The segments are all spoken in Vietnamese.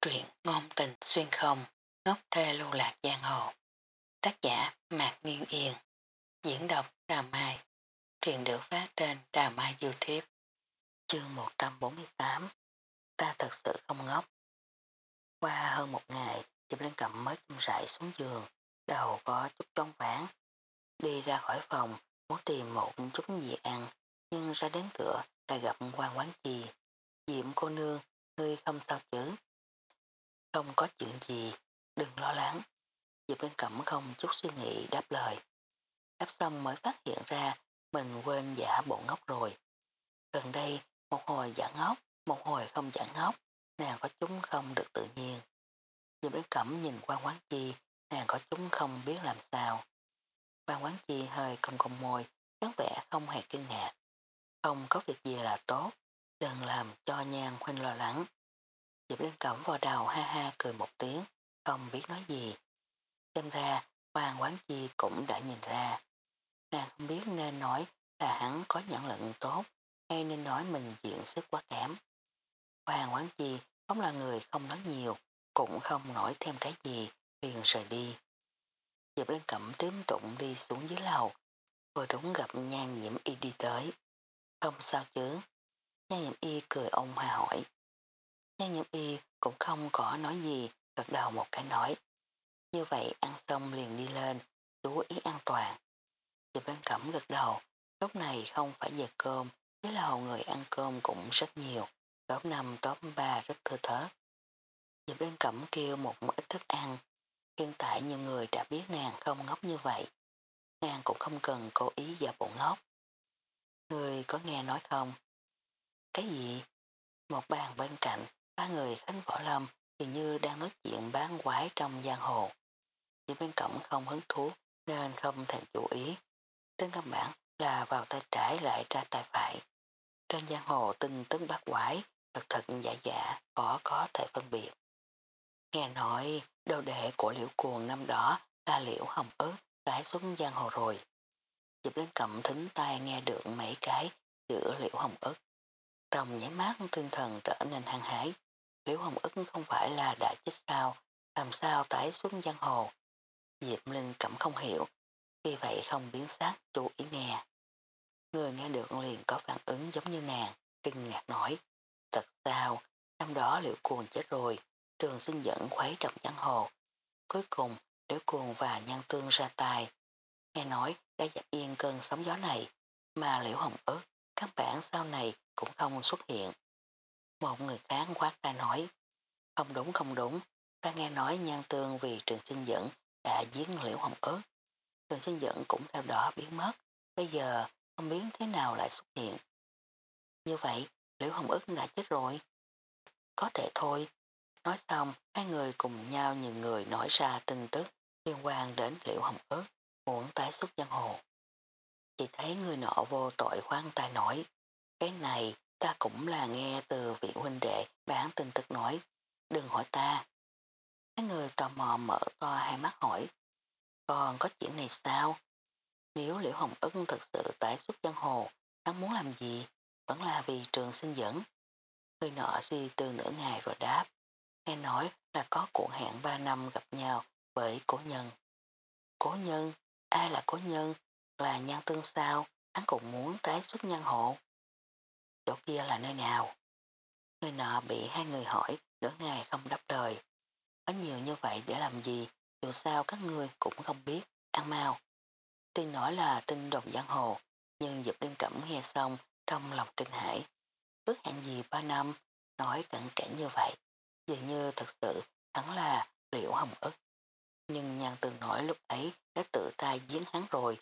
Truyện ngôn tình xuyên không, ngốc thê lưu lạc giang hồ. Tác giả Mạc Nghiên Yên. Diễn đọc Đà Mai. Truyện được phát trên Đà Mai Youtube. Chương 148 Ta thật sự không ngốc. Qua hơn một ngày, Diệp Linh Cẩm mới chung rãi xuống giường, đầu có chút trống ván. Đi ra khỏi phòng, muốn tìm một chút gì ăn, nhưng ra đến cửa lại gặp quan quán chi. Diệm cô nương, ngươi không sao chứ? Không có chuyện gì, đừng lo lắng. Diệp Linh Cẩm không chút suy nghĩ đáp lời. Đáp xong mới phát hiện ra mình quên giả bộ ngốc rồi. Gần đây, một hồi giả ngốc, một hồi không giả ngốc, nàng có chúng không được tự nhiên. Diệp Linh Cẩm nhìn qua quán chi, nàng có chúng không biết làm sao. Quan quán chi hơi cong cong môi, dáng vẻ không hề kinh ngạc. Không có việc gì là tốt, đừng làm cho nhan huynh lo lắng. Diệp Linh Cẩm vào đầu ha ha cười một tiếng, không biết nói gì. Xem ra, Hoàng Quán Chi cũng đã nhìn ra. Nàng không biết nên nói là hắn có nhận lận tốt, hay nên nói mình diện sức quá kém. Hoàng Quán Chi không là người không nói nhiều, cũng không nói thêm cái gì, liền rời đi. Diệp Linh Cẩm tiếp tụng đi xuống dưới lầu, vừa đúng gặp nhan nhiễm y đi tới. Không sao chứ. Nhan nhiễm y cười ông hòa hỏi. Nhan nhiễm y cũng không có nói gì, gật đầu một cái nói. Như vậy ăn xong liền đi lên, chú ý an toàn. Diệp Lan Cẩm gật đầu, lúc này không phải giờ cơm, với lầu người ăn cơm cũng rất nhiều, top 5, top 3 rất thưa thớt. Diệp Lan Cẩm kêu một ít thức ăn, hiện tại nhiều người đã biết nàng không ngốc như vậy. Nàng cũng không cần cố ý giả bộ ngốc. Người có nghe nói không? Cái gì? Một bàn bên cạnh Ba người khánh võ lâm thì như đang nói chuyện bán quái trong giang hồ. Chỉ bên cổng không hứng thú nên không thèm chú ý. Trên căn bản là vào tay trái lại ra tay phải. Trên giang hồ tinh tấn bát quái, thật thật giả giả, khó có thể phân biệt. Nghe nói đầu đệ của liễu cuồng năm đó là liễu hồng ớt tái xuống giang hồ rồi. Dịp lên cầm thính tai nghe được mấy cái chữ liễu hồng ớt. Trong nháy mắt tinh thần trở nên hăng hái, Liễu Hồng ức không phải là đã chết sao, làm sao tái xuống giang hồ. Diệp Linh cảm không hiểu, vì vậy không biến sát chú ý nghe. Người nghe được liền có phản ứng giống như nàng, kinh ngạc nói. Thật sao, năm đó liễu cuồng chết rồi, trường sinh dẫn khuấy trọng giang hồ. Cuối cùng, liễu cuồng và nhan tương ra tài. Nghe nói đã dập yên cơn sóng gió này, mà liễu hồng ức, các bạn sau này cũng không xuất hiện. Một người khác quát ta nói, không đúng không đúng, ta nghe nói nhan tương vì trường sinh dẫn đã giết liễu hồng ớt. Trường sinh dẫn cũng theo đó biến mất, bây giờ không biết thế nào lại xuất hiện. Như vậy, liễu hồng ớt đã chết rồi. Có thể thôi. Nói xong, hai người cùng nhau nhìn người nói ra tin tức liên quan đến liễu hồng ớt muốn tái xuất giang hồ. Chỉ thấy người nọ vô tội khoan tay nổi. Cái này Ta cũng là nghe từ vị huynh đệ bản tin tức nói, đừng hỏi ta. hai người tò mò mở to hai mắt hỏi, còn có chuyện này sao? Nếu Liễu Hồng Ân thực sự tái xuất giang hồ, hắn muốn làm gì? Vẫn là vì trường sinh dẫn. Người nọ suy từ nửa ngày rồi đáp. Nghe nói là có cuộc hẹn ba năm gặp nhau với cố nhân. Cố nhân? Ai là cố nhân? Là nhan tương sao? Hắn cũng muốn tái xuất nhân hộ chỗ kia là nơi nào? Người nọ bị hai người hỏi, nửa ngày không đáp lời. Có nhiều như vậy để làm gì, dù sao các ngươi cũng không biết, ăn mau. tuy nói là tin đồn giang hồ, nhưng Dịp Linh Cẩm nghe xong trong lòng kinh hãi. Ước hẹn gì ba năm, nói cẩn cảnh như vậy, dường như thật sự hắn là liễu hồng ức. Nhưng nhàn từng nói lúc ấy đã tự tay giếng hắn rồi.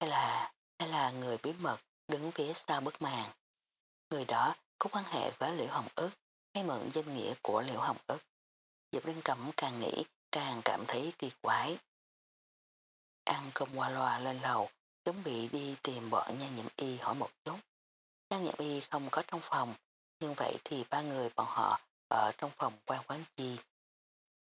Hay là, hay là người bí mật đứng phía sau bức màn. Người đó có quan hệ với Liễu Hồng ức hay mượn danh nghĩa của Liễu Hồng ức. Diệp Linh Cẩm càng nghĩ càng cảm thấy kỳ quái. Ăn cơm qua loa lên lầu, chuẩn bị đi tìm bọn nha nhiễm y hỏi một chút. Nha nhiễm y không có trong phòng, nhưng vậy thì ba người bọn họ ở trong phòng quan quán chi.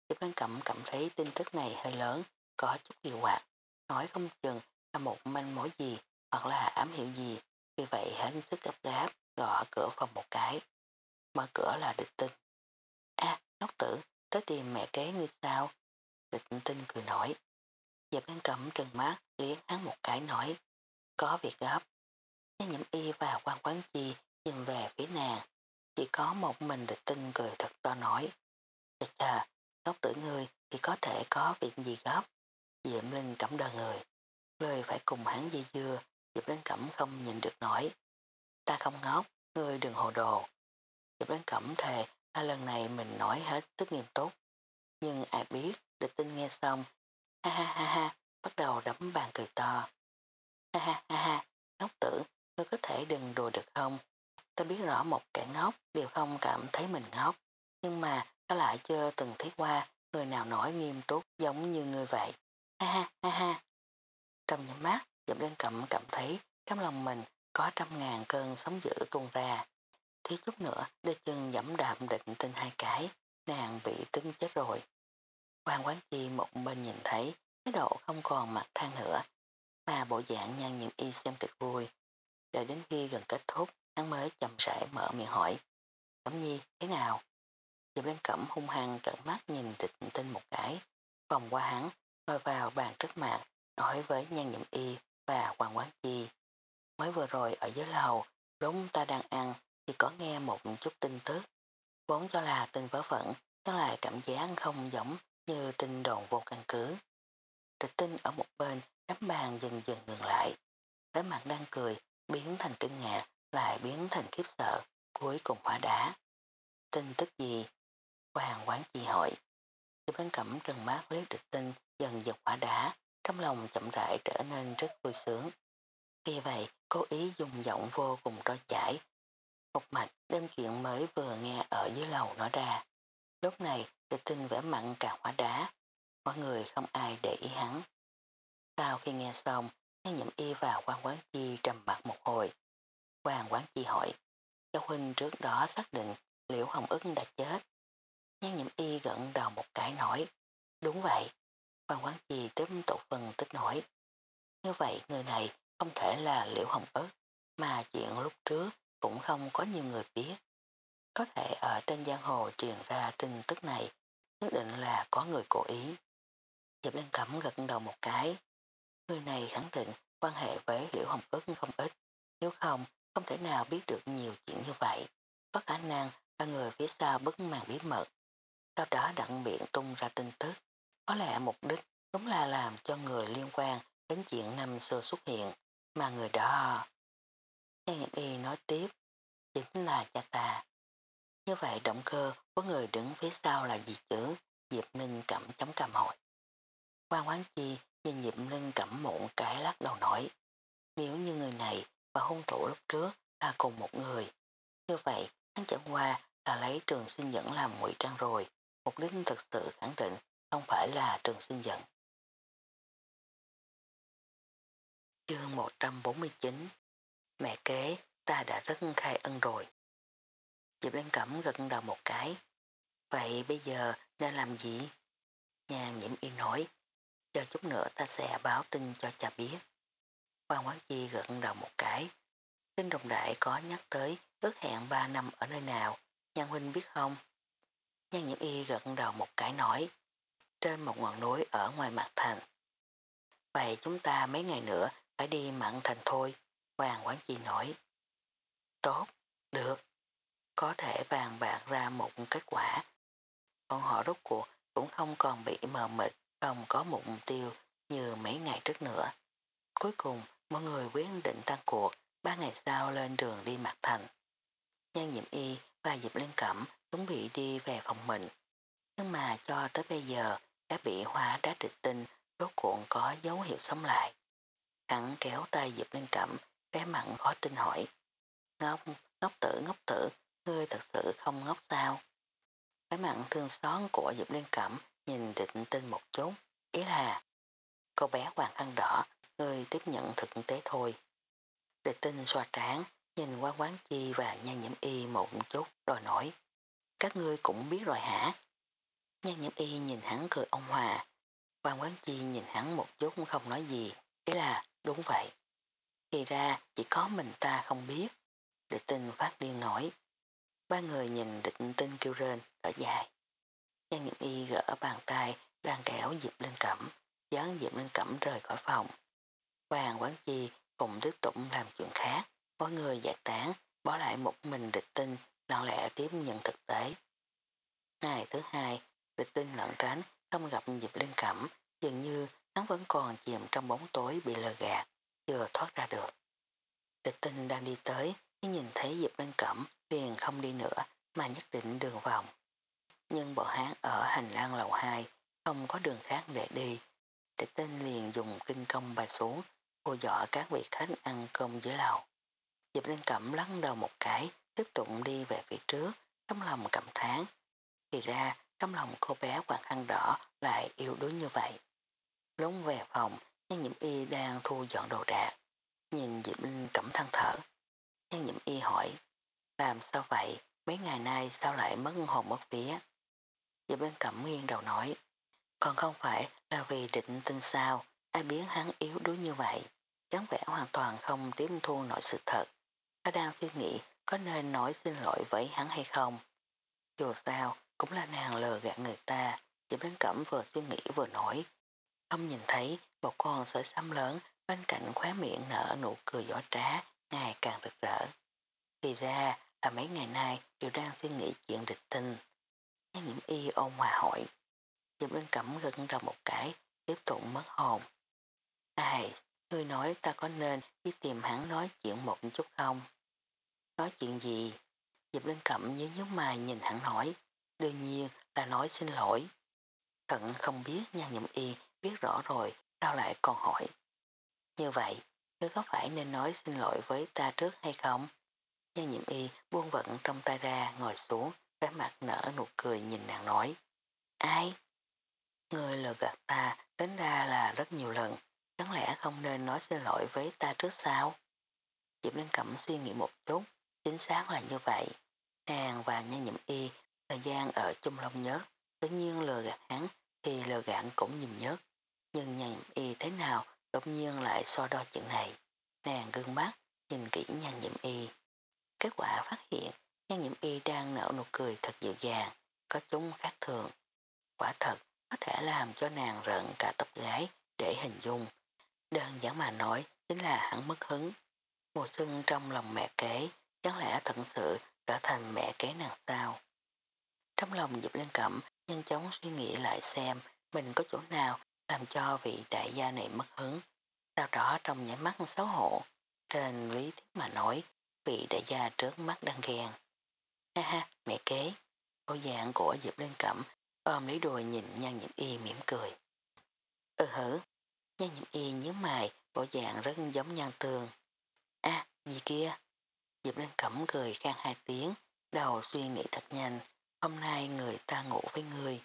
Diệp Linh Cẩm cảm thấy tin tức này hơi lớn, có chút kỳ quạt, nói không chừng là một manh mối gì hoặc là ám hiệu gì, vì vậy hết sức gấp gáp gõ cửa phòng một cái. Mở cửa là địch tinh. a ngốc tử, tới tìm mẹ kế ngươi sao? Địch tinh cười nổi. Dẹp đang cẩm trừng mắt liếc hắn một cái nói. Có việc gấp. Nhan nhiễm y và quan quán chi nhìn về phía nàng. Chỉ có một mình địch tinh cười thật to nói. Chà chà, ngốc tử ngươi thì có thể có việc gì gấp. Diệm Linh cẩm đờ người. Lời phải cùng hắn dây dưa, Diệp Linh Cẩm không nhìn được nổi. Ta không ngốc, ngươi đừng hồ đồ. Diệp Linh Cẩm thề là lần này mình nói hết sức nghiêm túc. Nhưng ai biết, địch tinh nghe xong, ha ha ha ha, bắt đầu đấm bàn cười to. Ha ha ha ha, ngốc tử, ngươi có thể đừng đùa được không? Ta biết rõ một kẻ ngốc đều không cảm thấy mình ngốc, nhưng mà ta lại chưa từng thấy qua người nào nói nghiêm túc giống như ngươi vậy. Ha ha ha ha. Trong nhắm mắt, Diệp lên cẩm cảm thấy trong lòng mình có trăm ngàn cơn sóng dữ tuôn ra. Thiếu chút nữa, đôi chân dẫm đạp định tinh hai cái, nàng bị tính chết rồi. Quan quán chi một bên nhìn thấy, thái độ không còn mặt than nữa, mà bộ dạng nhan nhìn y xem kịch vui. Đợi đến khi gần kết thúc, hắn mới chậm rãi mở miệng hỏi. Cẩm nhi, thế nào? Diệp lên cẩm hung hăng trợn mắt nhìn địch tinh một cái, vòng qua hắn, ngồi vào bàn trước mặt, nói với nhan nhậm y và hoàng quán chi. Mới vừa rồi ở dưới lầu, đúng ta đang ăn thì có nghe một chút tin tức. Vốn cho là tin vớ vẩn, nhưng lại cảm giác không giống như tin đồn vô căn cứ. Trịch tinh ở một bên, đám bàn dần dần ngừng lại. Cái mặt đang cười, biến thành kinh ngạc, lại biến thành khiếp sợ, cuối cùng hóa đá. Tin tức gì? Hoàng quán chi hỏi. Diệp Văn Cẩm trừng mát liếc trịch tinh dần dần hóa đá, trong lòng chậm rãi trở nên rất vui sướng. Vì vậy, cố ý dùng giọng vô cùng trôi chảy. Một mạch đem chuyện mới vừa nghe ở dưới lầu nói ra. Lúc này, địch tinh vẻ mặn càng hóa đá. Mọi người không ai để ý hắn. Sau khi nghe xong, Nhan nhậm y vào quan quán chi trầm mặt một hồi. Quan quán chi hỏi, Châu Huynh trước đó xác định liệu Hồng ức đã chết. Nhan nhậm y gận đầu một cái nói, đúng vậy. Quan quán chi tiếp tục phần tích nổi. Như vậy người này không thể là Liễu Hồng ức, mà chuyện lúc trước cũng không có nhiều người biết. Có thể ở trên giang hồ truyền ra tin tức này, nhất định là có người cố ý. Diệp Lan Cẩm gật đầu một cái, Người này khẳng định quan hệ với Liễu Hồng ức không ít, nếu không, không thể nào biết được nhiều chuyện như vậy. Có khả năng là người phía sau bức màn bí mật. Sau đó đặng miệng tung ra tin tức. Có lẽ mục đích đúng là làm cho người liên quan đến chuyện năm xưa xuất hiện, mà người đó... Nhan y nói tiếp, chính là cha ta. Như vậy động cơ của người đứng phía sau là gì chứ? Diệp Ninh cẩm chống cầm hỏi. Quan quán chi Nhìn Diệp Linh cẩm mụn cái lắc đầu nói. Nếu như người này và hôn thủ lúc trước là cùng một người, như vậy hắn chẳng qua là lấy trường sinh dẫn làm ngụy trang rồi. Mục đích thực sự khẳng định không phải là trường sinh dẫn. Chương 149 Mẹ kế, ta đã rất khai ân rồi. Diệp Lan Cẩm gật đầu một cái. Vậy bây giờ nên làm gì? Nhà nhiễm y nói Chờ chút nữa ta sẽ báo tin cho cha biết. Quan quán chi gật đầu một cái. Tin đồng đại có nhắc tới ước hẹn 3 năm ở nơi nào, Nhan huynh biết không? Nhan nhiễm y gật đầu một cái nói. Trên một ngọn núi ở ngoài mặt thành. Vậy chúng ta mấy ngày nữa phải đi mặn thành thôi, Hoàng quán chi nói. Tốt, được. Có thể vàng bạc ra một kết quả. Bọn họ rốt cuộc cũng không còn bị mờ mịt không có mục tiêu như mấy ngày trước nữa. Cuối cùng, mọi người quyết định tăng cuộc, ba ngày sau lên đường đi mặt thành. Nhan Diệm Y và Diệp Liên Cẩm chuẩn bị đi về phòng mình. Nhưng mà cho tới bây giờ, đã bị hóa đá địch tinh rốt cuộn có dấu hiệu sống lại. Hắn kéo tay Diệp Liên Cẩm, bé mặn khó tin hỏi. Ngốc, ngốc tử, ngốc tử, ngươi thật sự không ngốc sao? Bé mặn thương xón của Diệp Liên Cẩm nhìn định tin một chút, ý là cô bé hoàng khăn đỏ, ngươi tiếp nhận thực tế thôi. Định tinh xoa tráng, nhìn qua quán chi và nhan nhiễm y một chút rồi nói, các ngươi cũng biết rồi hả? Nhan nhiễm y nhìn hắn cười ông hòa, quan quán chi nhìn hắn một chút không nói gì, ý là đúng vậy. Thì ra chỉ có mình ta không biết. Địch tinh phát điên nổi. Ba người nhìn địch tinh kêu rên, thở dài. Nhan nhiễm y gỡ bàn tay đang kéo Diệp lên Cẩm, dán Diệp lên Cẩm rời khỏi phòng. Hoàng quán chi cùng tiếp tục làm chuyện khác, Mọi người giải tán, bỏ lại một mình địch tinh, lặng lẽ tiếp nhận thực tế. Ngày thứ hai, địch tinh lận tránh, không gặp Diệp Linh Cẩm, dường như hắn vẫn còn chìm trong bóng tối bị lờ gạt, chưa thoát ra được. Địch tinh đang đi tới, nhưng nhìn thấy Diệp Linh Cẩm liền không đi nữa mà nhất định đường vòng. Nhưng bọn hắn ở hành lang lầu 2 không có đường khác để đi. Địch tinh liền dùng kinh công bài xuống, vô dọa các vị khách ăn cơm dưới lầu. Diệp Linh Cẩm lắng đầu một cái, tiếp tục đi về phía trước, trong lòng cảm thán. Thì ra, trong lòng cô bé quàng khăn đỏ lại yếu đuối như vậy. Lúc về phòng, Nhan Nhiễm Y đang thu dọn đồ đạc. Nhìn Diệp Linh Cẩm than thở. Nhan Nhiễm Y hỏi, làm sao vậy, mấy ngày nay sao lại mất hồn mất vía? Diệp Linh Cẩm nghiêng đầu nói, còn không phải là vì định tin sao, ai biến hắn yếu đuối như vậy, dáng vẻ hoàn toàn không tiếp thu nổi sự thật. Ta đang suy nghĩ có nên nói xin lỗi với hắn hay không. Dù sao, cũng là nàng lừa gạt người ta, Diệp Linh Cẩm vừa suy nghĩ vừa nói. Không nhìn thấy một con sợi xăm lớn bên cạnh khóe miệng nở nụ cười giỏ trá, ngày càng rực rỡ. Thì ra là mấy ngày nay đều đang suy nghĩ chuyện địch tinh. Nghe nhiễm y ôn hòa hỏi. Diệp Linh Cẩm gật đầu một cái, tiếp tục mất hồn. Ai, ngươi nói ta có nên đi tìm hắn nói chuyện một chút không? Nói chuyện gì? Diệp Linh Cẩm nhớ nhớ mày nhìn hắn nói. Đương nhiên là nói xin lỗi. Thận không biết nha nhậm y biết rõ rồi, sao lại còn hỏi. Như vậy, ngươi có phải nên nói xin lỗi với ta trước hay không? Nha nhiệm y buông vận trong tay ra ngồi xuống, vẻ mặt nở nụ cười nhìn nàng nói. Ai? Ngươi lừa gạt ta tính ra là rất nhiều lần, chẳng lẽ không nên nói xin lỗi với ta trước sao? Diệp Linh Cẩm suy nghĩ một chút, chính xác là như vậy. Nàng và nha nhiệm y thời gian ở chung lòng nhớ, tự nhiên lừa gạt hắn thì lừa gạt cũng nhìn nhớt nhưng nhàn y thế nào đột nhiên lại so đo chuyện này. Nàng gương mắt, nhìn kỹ nha nhiệm y. Kết quả phát hiện nha nhiễm y đang nở nụ cười thật dịu dàng, có chúng khác thường. Quả thật, có thể làm cho nàng rợn cả tóc gái để hình dung. Đơn giản mà nói chính là hắn mất hứng. Mùa xuân trong lòng mẹ kế, chẳng lẽ thật sự trở thành mẹ kế nàng sao? Trong lòng dịp Lên Cẩm nhanh chóng suy nghĩ lại xem mình có chỗ nào làm cho vị đại gia này mất hứng. Sau đó trong nhảy mắt xấu hổ, trên lý thuyết mà nói vị đại gia trước mắt đang ghen. Ha ha, mẹ kế. Cô dạng của Diệp Linh Cẩm ôm lấy đùi nhìn nhan nhiễm y mỉm cười. Ừ hử, nhan nhiễm y nhớ mày, bộ dạng rất giống nhan tường. a gì kia? Diệp Linh Cẩm cười khang hai tiếng, đầu suy nghĩ thật nhanh, hôm nay người ta ngủ với người.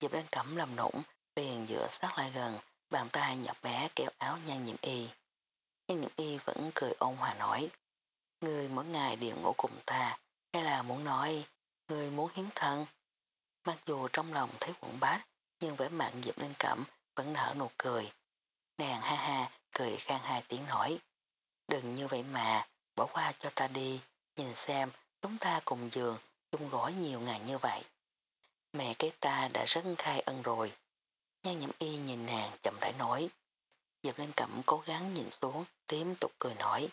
Diệp Linh Cẩm làm nũng, liền dựa sát lại gần, bàn tay nhỏ bé kéo áo nhan nhiễm y. Nhan nhiễm y vẫn cười ôn hòa nói, Người mỗi ngày đều ngủ cùng ta, hay là muốn nói, người muốn hiến thân. Mặc dù trong lòng thấy quẩn bát, nhưng vẻ mặt Diệp Linh Cẩm vẫn nở nụ cười. Nàng ha ha, cười khang hai tiếng nói. Đừng như vậy mà, bỏ qua cho ta đi, nhìn xem chúng ta cùng giường, chung gối nhiều ngày như vậy. Mẹ cái ta đã rất khai ân rồi. Nhan nhậm y nhìn nàng chậm rãi nói. Diệp Linh Cẩm cố gắng nhìn xuống, tiếp tục cười nói.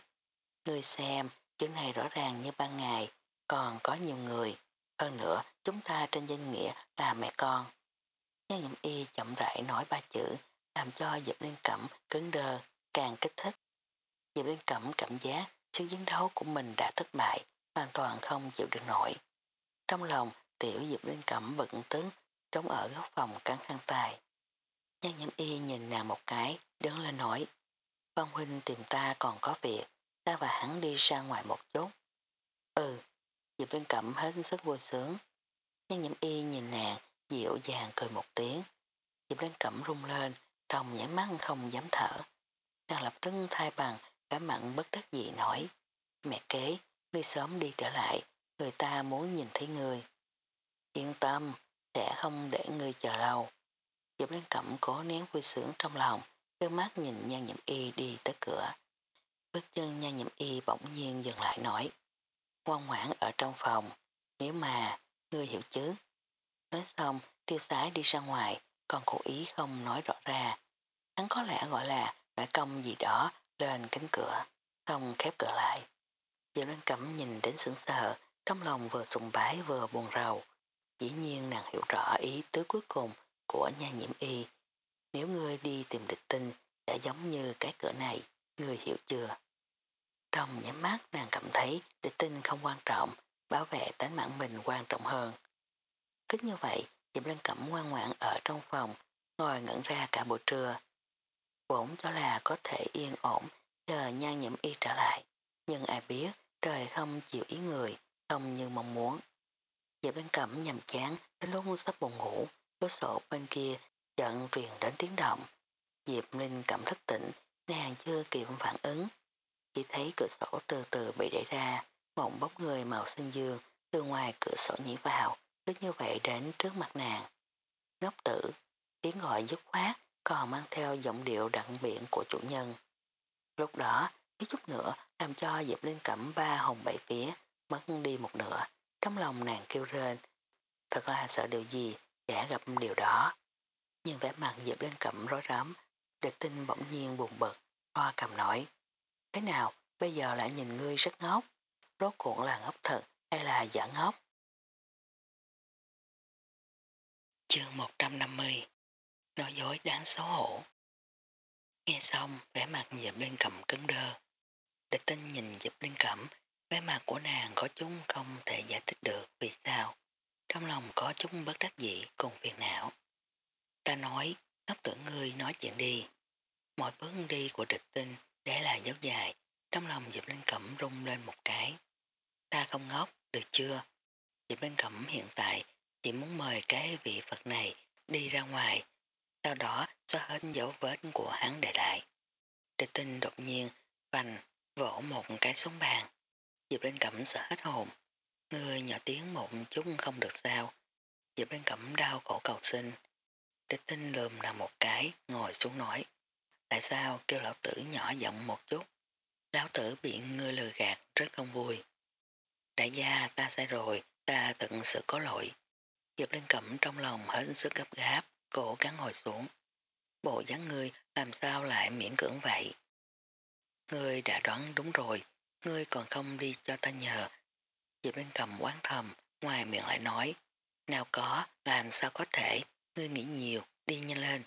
Ngươi xem, chữ này rõ ràng như ban ngày, còn có nhiều người. Hơn nữa, chúng ta trên danh nghĩa là mẹ con. Nhan nhậm y chậm rãi nói ba chữ, làm cho Diệp Liên Cẩm cứng đơ, càng kích thích. Diệp Liên Cẩm cảm giác sức chiến đấu của mình đã thất bại, hoàn toàn không chịu được nổi. Trong lòng, tiểu Diệp Liên Cẩm bận tướng, trống ở góc phòng cắn khăn tài. Nhân nhâm y nhìn nàng một cái, đứng lên nói, "Phong Huynh tìm ta còn có việc, ta và hắn đi ra ngoài một chút. Ừ, Diệp Linh Cẩm hết sức vui sướng. Nhưng nhâm y nhìn nàng, dịu dàng cười một tiếng. Diệp Linh Cẩm rung lên, trong nhảy mắt không dám thở. Nàng lập tức thay bằng, cả mặn bất đắc dị nói. Mẹ kế, ngươi sớm đi trở lại, người ta muốn nhìn thấy ngươi. Yên tâm, sẽ không để ngươi chờ lâu. Diệp Linh Cẩm cố nén vui sướng trong lòng, đưa mắt nhìn nhan nhiễm y đi tới cửa. Bước chân nha nhậm y bỗng nhiên dừng lại nói. Ngoan ngoãn ở trong phòng, nếu mà, ngươi hiểu chứ. Nói xong, tiêu sái đi ra ngoài, còn cố ý không nói rõ ra. Hắn có lẽ gọi là loại công gì đó lên cánh cửa, xong khép cửa lại. Diệp Lan Cẩm nhìn đến sững sờ, trong lòng vừa sùng bái vừa buồn rầu. Dĩ nhiên nàng hiểu rõ ý tứ cuối cùng của nha nhiễm y. Nếu ngươi đi tìm địch tinh sẽ giống như cái cửa này, ngươi hiểu chưa? Trong nhắm mắt nàng cảm thấy địch tinh không quan trọng, bảo vệ tánh mạng mình quan trọng hơn. Cứ như vậy, Diệp Lan Cẩm ngoan ngoãn ở trong phòng, ngồi ngẩn ra cả buổi trưa. Vốn cho là có thể yên ổn, chờ nha nhiễm y trở lại. Nhưng ai biết, trời không chịu ý người, không như mong muốn. Diệp Lan Cẩm nhầm chán, đến lúc sắp buồn ngủ, cửa sổ bên kia chợn truyền đến tiếng động. Diệp Linh cảm thức tỉnh, nàng chưa kịp phản ứng. Chỉ thấy cửa sổ từ từ bị đẩy ra, một bóng người màu xanh dương từ ngoài cửa sổ nhảy vào, cứ như vậy đến trước mặt nàng. Ngốc tử, tiếng gọi dứt khoát, còn mang theo giọng điệu đặc biệt của chủ nhân. Lúc đó, ít chút nữa làm cho Diệp Linh Cẩm ba hồng bảy phía, mất đi một nửa, trong lòng nàng kêu rên. Thật là sợ điều gì, sẽ gặp điều đó. Nhưng vẻ mặt Diệp Linh Cẩm rối rắm, địch tinh bỗng nhiên buồn bực, hoa cầm nói. Thế nào, bây giờ lại nhìn ngươi rất ngốc, rốt cuộc là ngốc thật hay là giả ngốc? Chương 150 Nói dối đáng xấu hổ Nghe xong, vẻ mặt Diệp Linh Cẩm cứng đơ. Địch tinh nhìn Diệp Linh Cẩm, vẻ mặt của nàng có chúng không thể giải thích được vì sao. Trong lòng có chúng bất đắc dĩ cùng phiền não. Ta nói, ngốc tưởng ngươi nói chuyện đi. Mọi bước đi của địch tinh để là dấu dài, trong lòng Diệp Linh Cẩm rung lên một cái. Ta không ngốc, được chưa? Diệp Linh Cẩm hiện tại chỉ muốn mời cái vị Phật này đi ra ngoài, sau đó xóa hết dấu vết của hắn để lại. Địch tinh đột nhiên vành vỗ một cái xuống bàn. Diệp Linh Cẩm sợ hết hồn người nhỏ tiếng một chút không được sao. Diệp Liên Cẩm đau khổ cầu xin. Địch tinh lườm là một cái, ngồi xuống nói. Tại sao kêu lão tử nhỏ giọng một chút? Lão tử bị ngươi lừa gạt rất không vui. Đại gia ta sai rồi, ta thật sự có lỗi. Diệp Liên Cẩm trong lòng hết sức gấp gáp, cổ gắng ngồi xuống. Bộ dáng ngươi làm sao lại miễn cưỡng vậy? Ngươi đã đoán đúng rồi, ngươi còn không đi cho ta nhờ. Diệp Linh cầm quán thầm, ngoài miệng lại nói. Nào có, làm sao có thể, ngươi nghĩ nhiều, đi nhanh lên.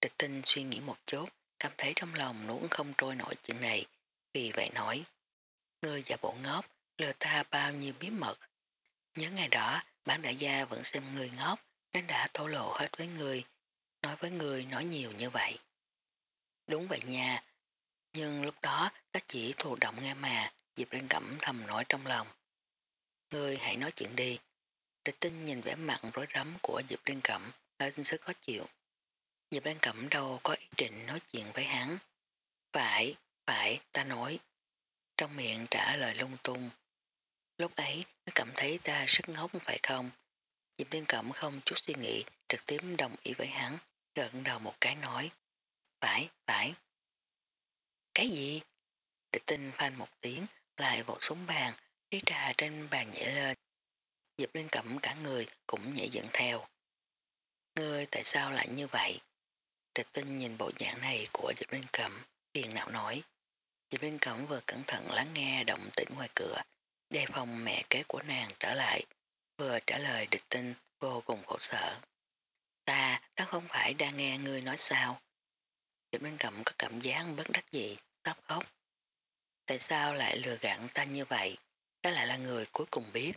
Địch tinh suy nghĩ một chút, cảm thấy trong lòng nuốt không trôi nổi chuyện này, vì vậy nói. Ngươi giả bộ ngốc, lừa ta bao nhiêu bí mật. Nhớ ngày đó, bản đại gia vẫn xem ngươi ngốc, nên đã thổ lộ hết với ngươi, nói với ngươi nói nhiều như vậy. Đúng vậy nha, nhưng lúc đó ta chỉ thụ động nghe mà, Diệp Linh Cẩm thầm nói trong lòng. Ngươi hãy nói chuyện đi. Địch tinh nhìn vẻ mặt rối rắm của Diệp Liên Cẩm, hết sức khó chịu. Diệp Liên Cẩm đâu có ý định nói chuyện với hắn. Phải, phải, ta nói. Trong miệng trả lời lung tung. Lúc ấy, nó cảm thấy ta rất ngốc phải không? Diệp Liên Cẩm không chút suy nghĩ, trực tiếp đồng ý với hắn, gật đầu một cái nói. Phải, phải. Cái gì? Địch tinh phanh một tiếng, lại vọt xuống bàn, đi trà trên bàn nhảy lên. Diệp Linh Cẩm cả người cũng nhảy dựng theo. Ngươi tại sao lại như vậy? Trịch tinh nhìn bộ dạng này của Diệp Linh Cẩm, phiền não nói. Diệp Linh Cẩm vừa cẩn thận lắng nghe động tĩnh ngoài cửa, đề phòng mẹ kế của nàng trở lại, vừa trả lời địch tinh vô cùng khổ sở. Ta, ta không phải đang nghe ngươi nói sao. Diệp Linh Cẩm có cảm giác bất đắc dĩ, sắp khóc. Tại sao lại lừa gạt ta như vậy? Ta lại là người cuối cùng biết.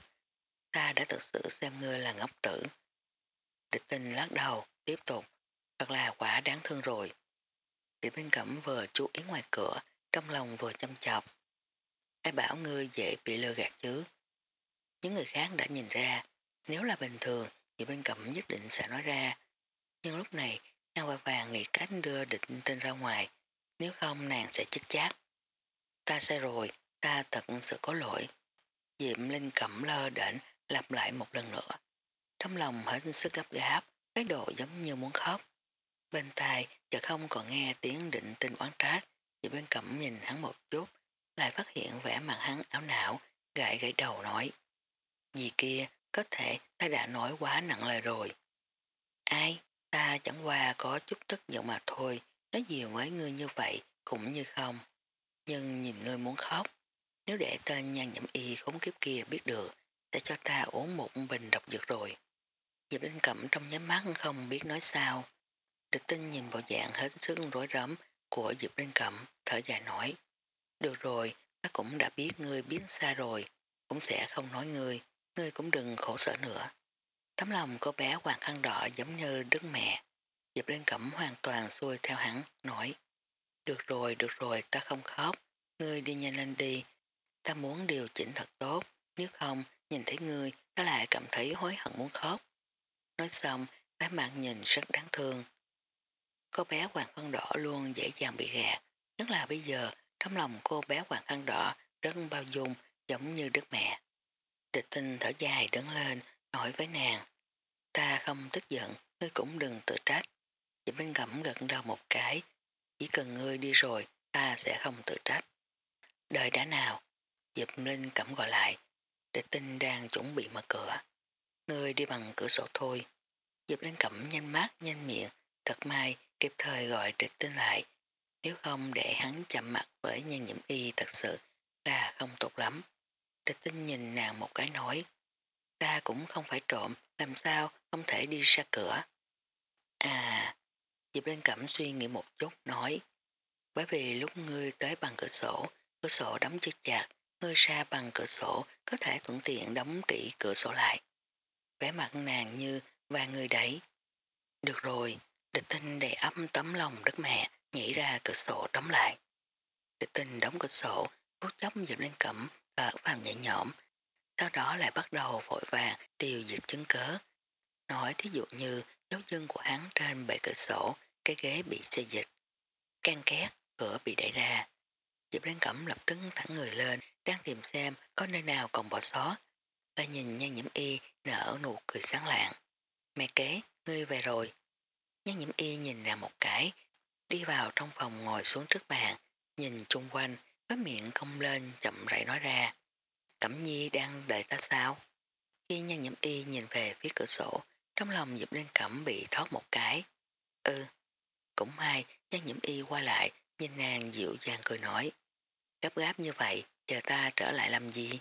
Ta đã thực sự xem ngươi là ngốc tử. Địch tinh lắc đầu, tiếp tục. Thật là quả đáng thương rồi. Tiểu bên Cẩm vừa chú ý ngoài cửa, trong lòng vừa chăm chọc. Ai bảo ngươi dễ bị lừa gạt chứ? Những người khác đã nhìn ra, nếu là bình thường thì bên cẩm nhất định sẽ nói ra. Nhưng lúc này, nàng vàng vàng nghĩ cách đưa định tin ra ngoài, nếu không nàng sẽ chết chát. Ta sai rồi, ta thật sự có lỗi. Diệm Linh cẩm lơ đỉnh lặp lại một lần nữa. Trong lòng hết sức gấp gáp, cái độ giống như muốn khóc. Bên tai chợt không còn nghe tiếng định tình oán trách, chỉ bên cẩm nhìn hắn một chút, lại phát hiện vẻ mặt hắn áo não, gãi gãy đầu nói. Gì kia, có thể ta đã nói quá nặng lời rồi. Ai, ta chẳng qua có chút tức giận mà thôi, nói nhiều với ngươi như vậy cũng như không. Nhưng nhìn ngươi muốn khóc, nếu để tên nhan nhậm y khốn kiếp kia biết được, sẽ cho ta uống một bình độc dược rồi. Diệp Linh Cẩm trong nhắm mắt không biết nói sao. Địch tinh nhìn bộ dạng hết sức rối rắm của Diệp Linh Cẩm, thở dài nói. Được rồi, ta cũng đã biết ngươi biến xa rồi, cũng sẽ không nói ngươi, ngươi cũng đừng khổ sở nữa. Tấm lòng cô bé hoàng khăn đỏ giống như đứa mẹ. Diệp Linh Cẩm hoàn toàn xuôi theo hắn, nói. Được rồi, được rồi, ta không khóc, ngươi đi nhanh lên đi. Ta muốn điều chỉnh thật tốt, nếu không, nhìn thấy ngươi, ta lại cảm thấy hối hận muốn khóc. Nói xong, bé mặt nhìn rất đáng thương. Cô bé hoàng khăn đỏ luôn dễ dàng bị gạt, nhất là bây giờ trong lòng cô bé hoàng khăn đỏ rất bao dung giống như đứa mẹ. Địch tinh thở dài đứng lên nói với nàng ta không tức giận ngươi cũng đừng tự trách. Chỉ bên Cẩm gật đầu một cái chỉ cần ngươi đi rồi ta sẽ không tự trách. Đợi đã nào Diệp Linh Cẩm gọi lại để tinh đang chuẩn bị mở cửa. Ngươi đi bằng cửa sổ thôi. Diệp Linh Cẩm nhanh mắt nhanh miệng thật may kịp thời gọi địch tinh lại nếu không để hắn chậm mặt với nhân nhiễm y thật sự là không tốt lắm. Địch tinh nhìn nàng một cái nói, ta cũng không phải trộm, làm sao không thể đi ra cửa. À, Diệp Lên Cẩm suy nghĩ một chút nói, bởi vì lúc ngươi tới bằng cửa sổ, cửa sổ đóng chưa chặt, hơi ra bằng cửa sổ có thể thuận tiện đóng kỹ cửa sổ lại. Vẻ mặt nàng như và người đấy. Được rồi, địch tinh đầy ấm tấm lòng đất mẹ, nhảy ra cửa sổ đóng lại. Địch tinh đóng cửa sổ, phút chốc dịp lên cẩm, thở vào nhẹ nhõm, sau đó lại bắt đầu vội vàng tiêu diệt chứng cớ. Nói thí dụ như dấu chân của hắn trên bệ cửa sổ, cái ghế bị xê dịch. Can két, cửa bị đẩy ra. Diệp Lan Cẩm lập tức thẳng người lên, đang tìm xem có nơi nào còn bỏ sót. Lại nhìn nhan nhiễm y nở nụ cười sáng lạng. Mẹ kế, ngươi về rồi. Nhan nhiễm y nhìn nàng một cái, đi vào trong phòng ngồi xuống trước bàn, nhìn chung quanh, với miệng cong lên chậm rãi nói ra. Cẩm nhi đang đợi ta sao? Khi nhan nhiễm y nhìn về phía cửa sổ, trong lòng dịp Lan cẩm bị thoát một cái. Ừ, cũng may, Nhan nhiễm y qua lại, nhìn nàng dịu dàng cười nói. Gấp gáp như vậy, chờ ta trở lại làm gì?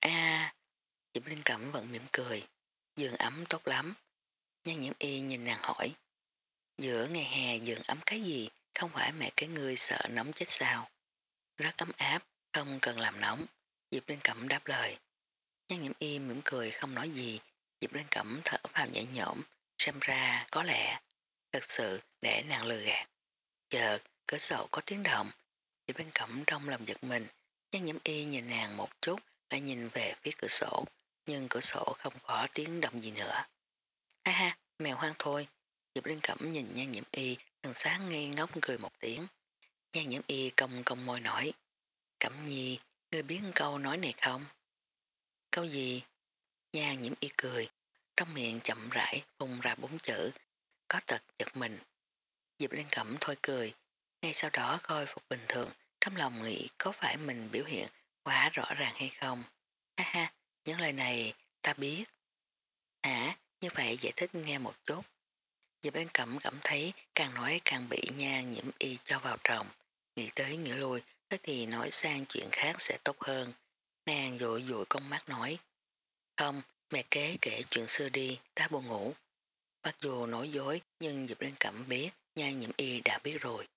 a à, Diệp Linh Cẩm vẫn mỉm cười. Giường ấm tốt lắm. Nhân nhiễm y nhìn nàng hỏi. Giữa ngày hè giường ấm cái gì, không phải mẹ cái người sợ nóng chết sao. Rất ấm áp, không cần làm nóng. Diệp Linh Cẩm đáp lời. Nhan nhiễm y mỉm cười không nói gì, Diệp Linh Cẩm thở vào nhảy nhõm, xem ra có lẽ, thật sự để nàng lừa gạt. Chợt, cửa sổ có tiếng động, Diệp bên Cẩm trong lòng giật mình, Nhan nhiễm y nhìn nàng một chút, lại nhìn về phía cửa sổ, nhưng cửa sổ không có tiếng động gì nữa. Ha ha, mèo hoang thôi. Diệp Linh Cẩm nhìn nhan nhiễm y, thần sáng ngây ngốc cười một tiếng. Nhan nhiễm y công công môi nổi. Cẩm nhi, ngươi biết câu nói này không? Câu gì? Nhan nhiễm y cười, trong miệng chậm rãi phun ra bốn chữ, có tật giật mình. Diệp Linh Cẩm thôi cười, ngay sau đó khôi phục bình thường, trong lòng nghĩ có phải mình biểu hiện quá rõ ràng hay không. Ha ha, những lời này ta biết. Hả, như vậy giải thích nghe một chút. Diệp Linh Cẩm cảm thấy càng nói càng bị nha nhiễm y cho vào trọng. Nghĩ tới nghĩ lui, thế thì nói sang chuyện khác sẽ tốt hơn. Nàng dội dội con mắt nói. Không, mẹ kế kể chuyện xưa đi, ta buồn ngủ. Mặc dù nói dối, nhưng Diệp lên Cẩm biết nha nhiễm y đã biết rồi.